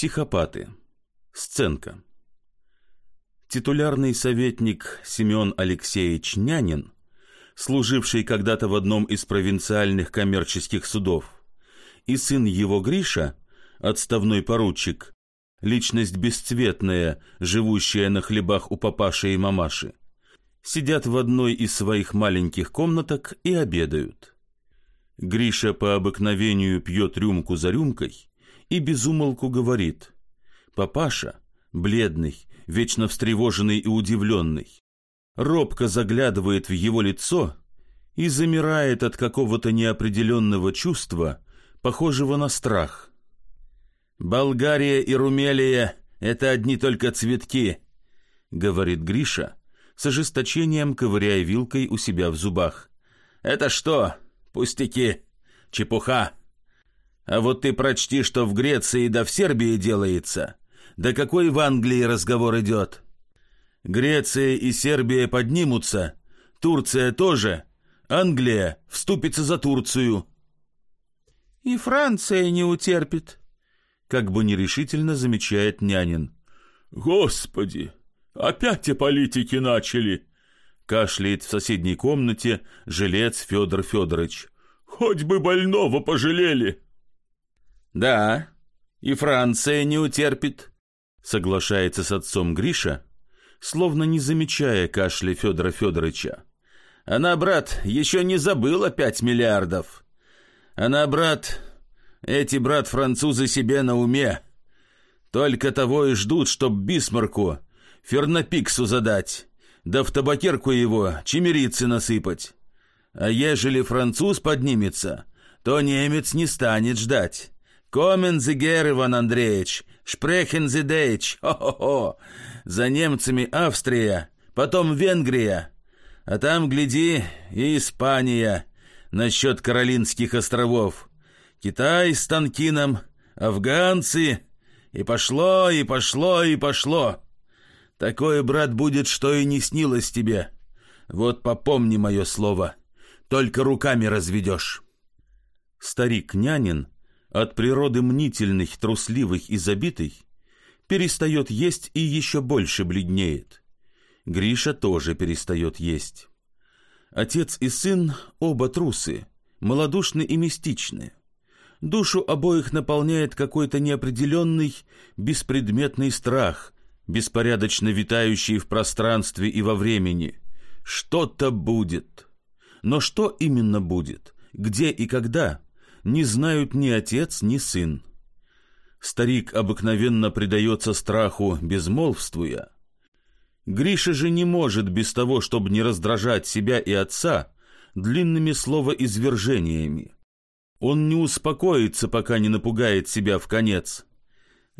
Психопаты. Сценка. Титулярный советник Семен Алексеевич Нянин, служивший когда-то в одном из провинциальных коммерческих судов, и сын его Гриша, отставной поручик, личность бесцветная, живущая на хлебах у папаши и мамаши, сидят в одной из своих маленьких комнаток и обедают. Гриша по обыкновению пьет рюмку за рюмкой и безумолку говорит. Папаша, бледный, вечно встревоженный и удивленный, робко заглядывает в его лицо и замирает от какого-то неопределенного чувства, похожего на страх. «Болгария и Румелия — это одни только цветки», — говорит Гриша, с ожесточением ковыряя вилкой у себя в зубах. «Это что? Пустяки, чепуха. А вот ты прочти, что в Греции да в Сербии делается. Да какой в Англии разговор идет? Греция и Сербия поднимутся, Турция тоже, Англия вступится за Турцию. И Франция не утерпит, как бы нерешительно замечает нянин. Господи, опять и политики начали, Кашляет в соседней комнате жилец Федор Федорович. Хоть бы больного пожалели. Да, и Франция не утерпит, соглашается с отцом Гриша, словно не замечая кашля Федора Федоровича. Она, брат, еще не забыла пять миллиардов. Она, брат, эти, брат, французы себе на уме. Только того и ждут, чтоб Бисмарку Фернапиксу задать да в табакерку его чемерицы насыпать. А ежели француз поднимется, то немец не станет ждать. Комен зигер, Иван Андреевич, шпрехен зидейч, хо-хо-хо. За немцами Австрия, потом Венгрия, а там, гляди, и Испания насчет Каролинских островов. Китай с Танкином, афганцы, и пошло, и пошло, и пошло. Такое, брат, будет, что и не снилось тебе. Вот попомни мое слово. Только руками разведешь. Старик Нянин, от природы мнительный, трусливый и забитый, перестает есть и еще больше бледнеет. Гриша тоже перестает есть. Отец и сын оба трусы, малодушны и мистичны. Душу обоих наполняет какой-то неопределенный, беспредметный страх, беспорядочно витающие в пространстве и во времени. Что-то будет. Но что именно будет, где и когда, не знают ни отец, ни сын. Старик обыкновенно предается страху, безмолвствуя. Гриша же не может без того, чтобы не раздражать себя и отца, длинными словоизвержениями. Он не успокоится, пока не напугает себя в конец.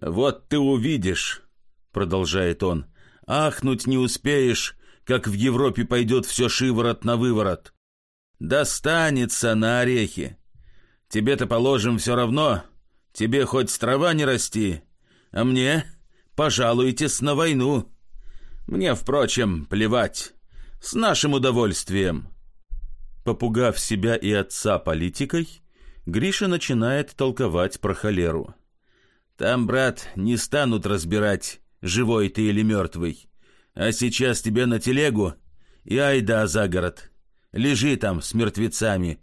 «Вот ты увидишь», продолжает он, ахнуть не успеешь, как в Европе пойдет все шиворот на выворот. Достанется на орехи. Тебе-то положим все равно, тебе хоть трава не расти, а мне пожалуйтесь на войну. Мне, впрочем, плевать, с нашим удовольствием. Попугав себя и отца политикой, Гриша начинает толковать про холеру. Там, брат, не станут разбирать, живой ты или мертвый. А сейчас тебе на телегу и айда за город. Лежи там с мертвецами.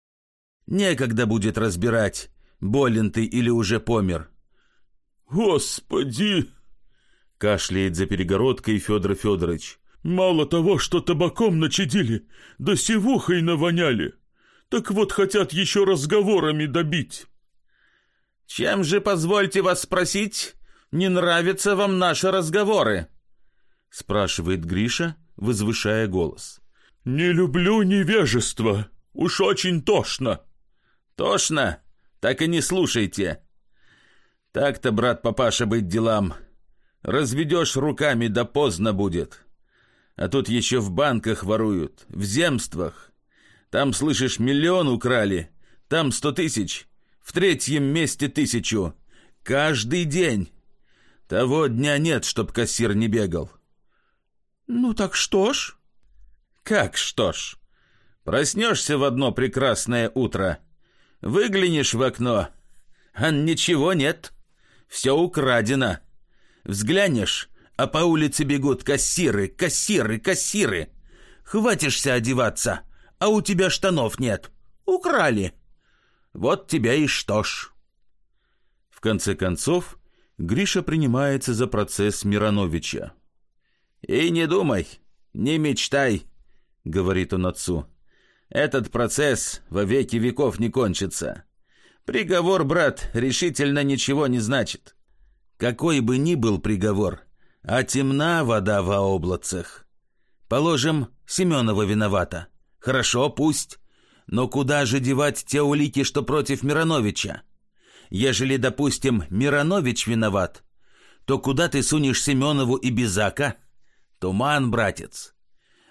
Некогда будет разбирать, болен ты или уже помер. Господи! Кашляет за перегородкой Федор Федорович. Мало того, что табаком начадили, да сивухой навоняли. Так вот хотят еще разговорами добить. Чем же, позвольте вас спросить, не нравятся вам наши разговоры?» спрашивает Гриша, возвышая голос. «Не люблю невежество. Уж очень тошно». «Тошно? Так и не слушайте. Так-то, брат папаша, быть делам. Разведешь руками, да поздно будет. А тут еще в банках воруют, в земствах. Там, слышишь, миллион украли, там сто тысяч, в третьем месте тысячу. Каждый день. Того дня нет, чтоб кассир не бегал. Ну так что ж? Как что ж? Проснешься в одно прекрасное утро, выглянешь в окно, а ничего нет. Все украдено. Взглянешь, а по улице бегут кассиры, кассиры, кассиры. Хватишься одеваться, а у тебя штанов нет. Украли. Вот тебя и что ж. В конце концов, Гриша принимается за процесс Мироновича. «И не думай, не мечтай», — говорит он отцу. «Этот процесс во веки веков не кончится. Приговор, брат, решительно ничего не значит. Какой бы ни был приговор, а темна вода во облацах. Положим, Семенова виновата. Хорошо, пусть. Но куда же девать те улики, что против Мироновича? Ежели, допустим, Миронович виноват, то куда ты сунешь Семенову и Безака? Туман, братец.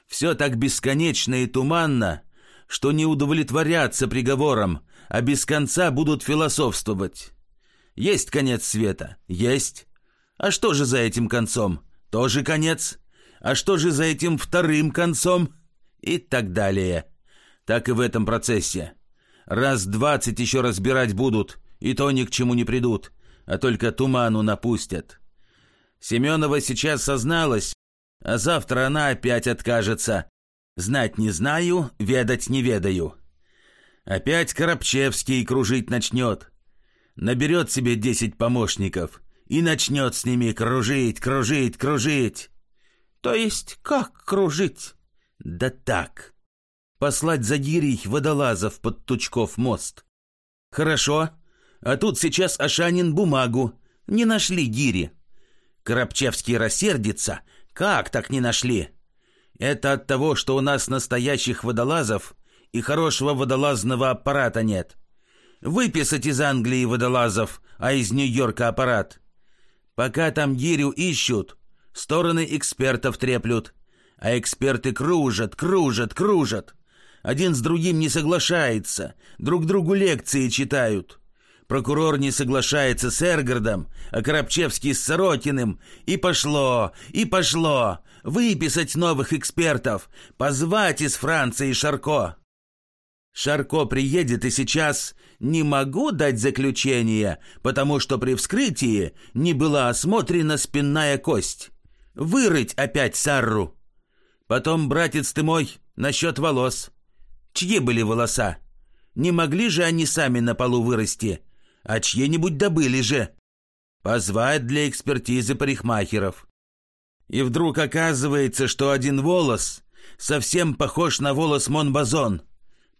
Все так бесконечно и туманно, что не удовлетворятся приговором, а без конца будут философствовать. Есть конец света? Есть. А что же за этим концом? Тоже конец. А что же за этим вторым концом? И так далее. Так и в этом процессе. Раз двадцать еще разбирать будут, и то ни к чему не придут, а только туману напустят. Семенова сейчас созналась, а завтра она опять откажется. Знать не знаю, ведать не ведаю. Опять Коробчевский кружить начнет. Наберет себе десять помощников и начнет с ними кружить, кружить, кружить. То есть как кружить? Да так. Послать за гирей водолазов под Тучков мост. Хорошо. А тут сейчас Ашанин бумагу. Не нашли гири. Коробчевский рассердится. Как так не нашли? Это от того, что у нас настоящих водолазов и хорошего водолазного аппарата нет. Выписать из Англии водолазов, а из Нью-Йорка аппарат. Пока там гирю ищут, стороны экспертов треплют, а эксперты кружат, кружат, кружат. Один с другим не соглашается, друг другу лекции читают. Прокурор не соглашается с Эргардом, а Коробчевский с Сорокиным. И пошло, и пошло. Выписать новых экспертов, позвать из Франции Шарко. Шарко приедет и сейчас не могу дать заключение, потому что при вскрытии не была осмотрена спинная кость. Вырыть опять Сарру. Потом, братец ты мой, насчет волос. Чьи были волоса? Не могли же они сами на полу вырасти? А чьи-нибудь добыли же. Позвать для экспертизы парикмахеров. И вдруг оказывается, что один волос совсем похож на волос Монбазон.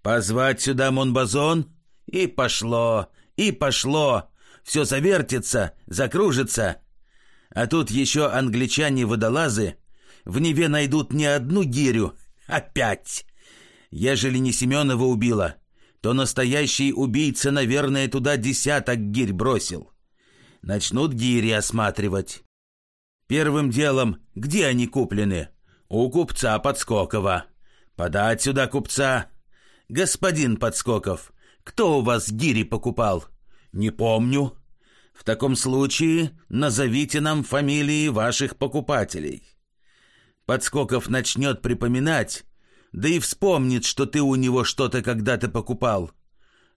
Позвать сюда Монбазон, и пошло, и пошло. Все завертится, закружится. А тут еще англичане-водолазы в Неве найдут не одну гирю, опять. Ежели не Семенова убила, то настоящий убийца, наверное, туда десяток гирь бросил. Начнут гири осматривать. Первым делом, где они куплены? У купца Подскокова. Подать сюда купца. Господин Подскоков, кто у вас гири покупал? Не помню. В таком случае назовите нам фамилии ваших покупателей. Подскоков начнет припоминать, да и вспомнит, что ты у него что-то когда-то покупал.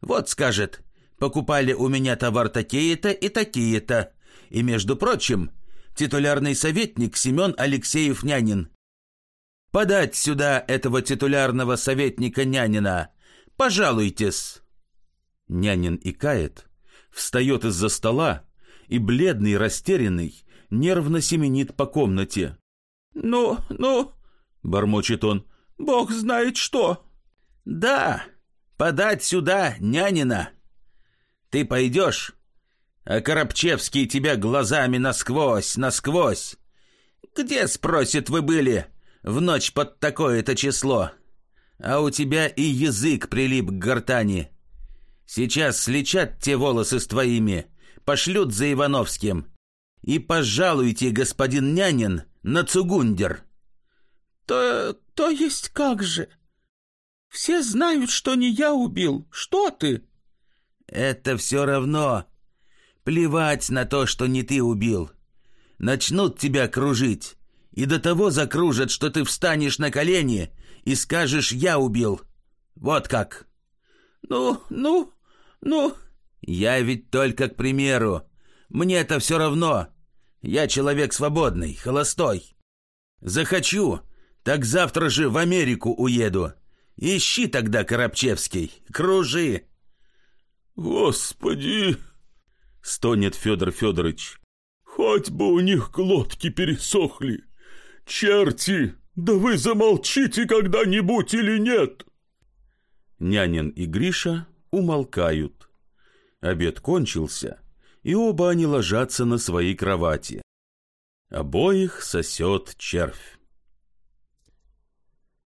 Вот скажет, покупали у меня товар такие-то и такие-то. И, между прочим, титулярный советник Семен Алексеев Нянин. Подать сюда этого титулярного советника Нянина. Пожалуйтесь. Нянин икает, встает из-за стола и, бледный, растерянный, нервно семенит по комнате. «Ну, ну...» — бормочет он. Бог знает что. Да, подать сюда нянина. Ты пойдешь, а Коробчевский тебя глазами насквозь, насквозь. Где, спросит, вы были в ночь под такое-то число? А у тебя и язык прилип к гортани. Сейчас слечат те волосы с твоими, пошлют за Ивановским. И пожалуйте, господин нянин, на Цугундер. То «То есть как же? Все знают, что не я убил. Что ты?» «Это все равно. Плевать на то, что не ты убил. Начнут тебя кружить, и до того закружат, что ты встанешь на колени и скажешь «я убил». Вот как». «Ну, ну, ну...» «Я ведь только к примеру. Мне это все равно. Я человек свободный, холостой. Захочу, так завтра же в Америку уеду. Ищи тогда, Коробчевский, кружи. Господи, стонет Федор Федорович. Хоть бы у них глотки пересохли. Черти, да вы замолчите когда-нибудь или нет? Нянин и Гриша умолкают. Обед кончился, и оба они ложатся на своей кровати. Обоих сосет червь.